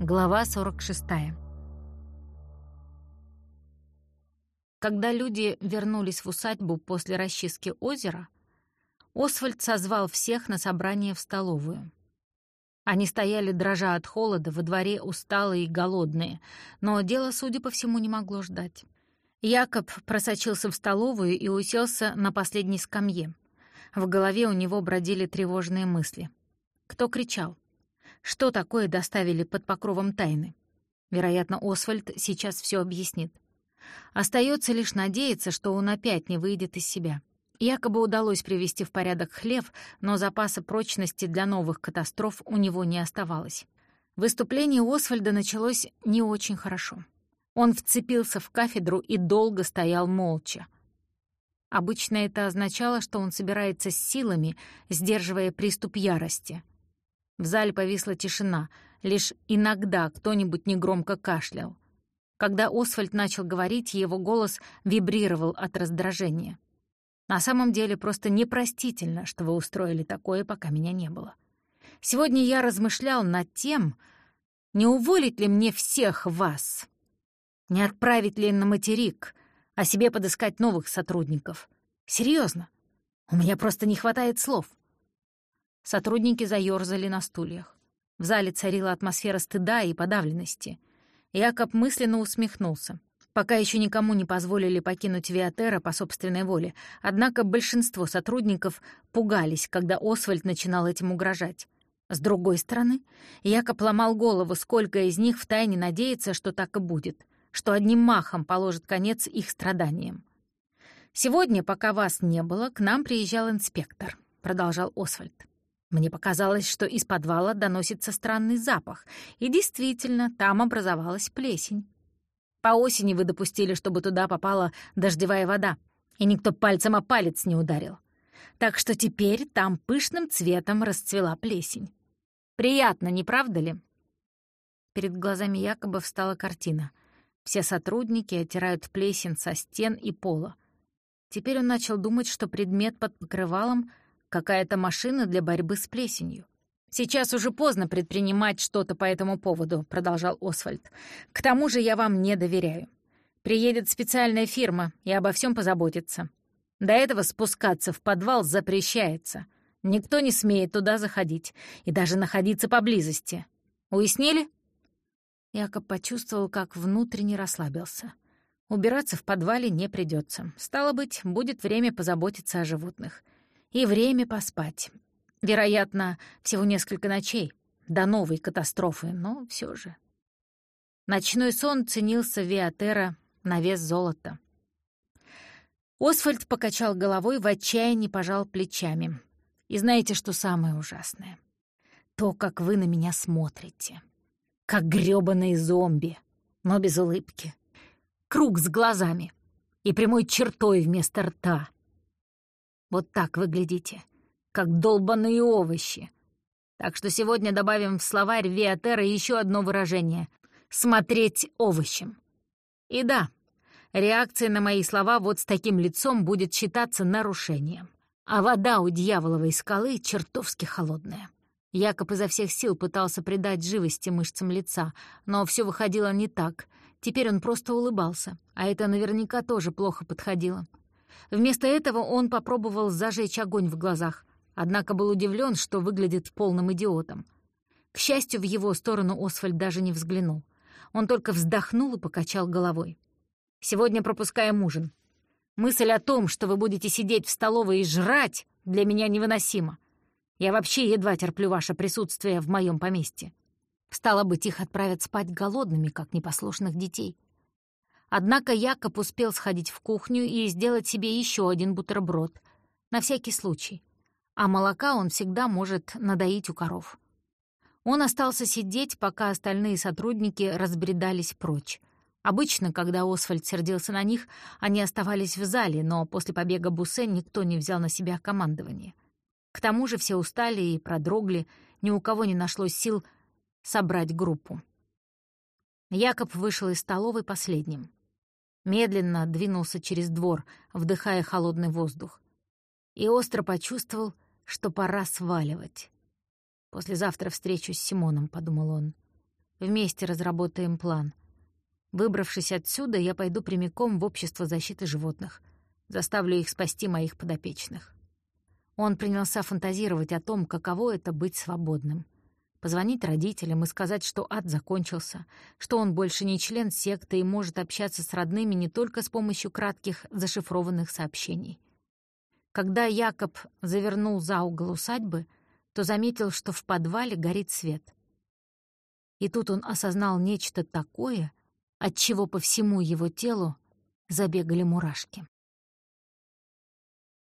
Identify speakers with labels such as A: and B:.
A: Глава 46. Когда люди вернулись в усадьбу после расчистки озера, Освальд созвал всех на собрание в столовую. Они стояли, дрожа от холода, во дворе усталые и голодные, но дело, судя по всему, не могло ждать. Якоб просочился в столовую и уселся на последней скамье. В голове у него бродили тревожные мысли. Кто кричал? Что такое доставили под покровом тайны? Вероятно, Освальд сейчас все объяснит. Остается лишь надеяться, что он опять не выйдет из себя. Якобы удалось привести в порядок хлев, но запаса прочности для новых катастроф у него не оставалось. Выступление Освальда началось не очень хорошо. Он вцепился в кафедру и долго стоял молча. Обычно это означало, что он собирается с силами, сдерживая приступ ярости — в зале повисла тишина, лишь иногда кто-нибудь негромко кашлял. Когда Освальд начал говорить, его голос вибрировал от раздражения. «На самом деле просто непростительно, что вы устроили такое, пока меня не было. Сегодня я размышлял над тем, не уволить ли мне всех вас, не отправить ли на материк, а себе подыскать новых сотрудников. Серьезно, у меня просто не хватает слов. Сотрудники заёрзали на стульях. В зале царила атмосфера стыда и подавленности. Якоб мысленно усмехнулся. Пока еще никому не позволили покинуть Виатера по собственной воле, однако большинство сотрудников пугались, когда Освальд начинал этим угрожать. С другой стороны, Якоб ломал голову, сколько из них втайне надеется, что так и будет, что одним махом положит конец их страданиям. «Сегодня, пока вас не было, к нам приезжал инспектор», — продолжал Освальд. Мне показалось, что из подвала доносится странный запах, и действительно, там образовалась плесень. По осени вы допустили, чтобы туда попала дождевая вода, и никто пальцем о палец не ударил. Так что теперь там пышным цветом расцвела плесень. Приятно, не правда ли? Перед глазами якобы встала картина. Все сотрудники оттирают плесень со стен и пола. Теперь он начал думать, что предмет под покрывалом — Какая-то машина для борьбы с плесенью. «Сейчас уже поздно предпринимать что-то по этому поводу», — продолжал Освальд. «К тому же я вам не доверяю. Приедет специальная фирма и обо всем позаботится. До этого спускаться в подвал запрещается. Никто не смеет туда заходить и даже находиться поблизости. Уяснили?» Якоб почувствовал, как внутренне расслабился. Убираться в подвале не придется. Стало быть, будет время позаботиться о животных и время поспать. Вероятно, всего несколько ночей до новой катастрофы, но все же. Ночной сон ценился Виатера на вес золота. Освальд покачал головой, в отчаянии пожал плечами. И знаете, что самое ужасное? То, как вы на меня смотрите. Как грёбаные зомби, но без улыбки. Круг с глазами и прямой чертой вместо рта. Вот так выглядите, как долбаные овощи. Так что сегодня добавим в словарь Виатера еще одно выражение — «смотреть овощем». И да, реакция на мои слова вот с таким лицом будет считаться нарушением. А вода у дьяволовой скалы чертовски холодная. Якоб изо всех сил пытался придать живости мышцам лица, но все выходило не так. Теперь он просто улыбался, а это наверняка тоже плохо подходило. Вместо этого он попробовал зажечь огонь в глазах, однако был удивлен, что выглядит полным идиотом. К счастью, в его сторону Освальд даже не взглянул. Он только вздохнул и покачал головой. «Сегодня пропускаем ужин. Мысль о том, что вы будете сидеть в столовой и жрать, для меня невыносима. Я вообще едва терплю ваше присутствие в моем поместье. Стало быть, их отправят спать голодными, как непослушных детей». Однако Якоб успел сходить в кухню и сделать себе еще один бутерброд, на всякий случай. А молока он всегда может надоить у коров. Он остался сидеть, пока остальные сотрудники разбредались прочь. Обычно, когда Освальд сердился на них, они оставались в зале, но после побега Бусе никто не взял на себя командование. К тому же все устали и продрогли, ни у кого не нашлось сил собрать группу. Якоб вышел из столовой последним медленно двинулся через двор, вдыхая холодный воздух. И остро почувствовал, что пора сваливать. «Послезавтра встречусь с Симоном», — подумал он. Вместе разработаем план. Выбравшись отсюда, я пойду прямиком в Общество защиты животных. Заставлю их спасти моих подопечных. Он принялся фантазировать о том, каково это быть свободным. Позвонить родителям и сказать, что ад закончился, что он больше не член секты и может общаться с родными не только с помощью кратких зашифрованных сообщений. Когда Якоб завернул за угол усадьбы, то заметил, что в подвале горит свет. И тут он осознал нечто такое, от чего по всему его телу забегали мурашки.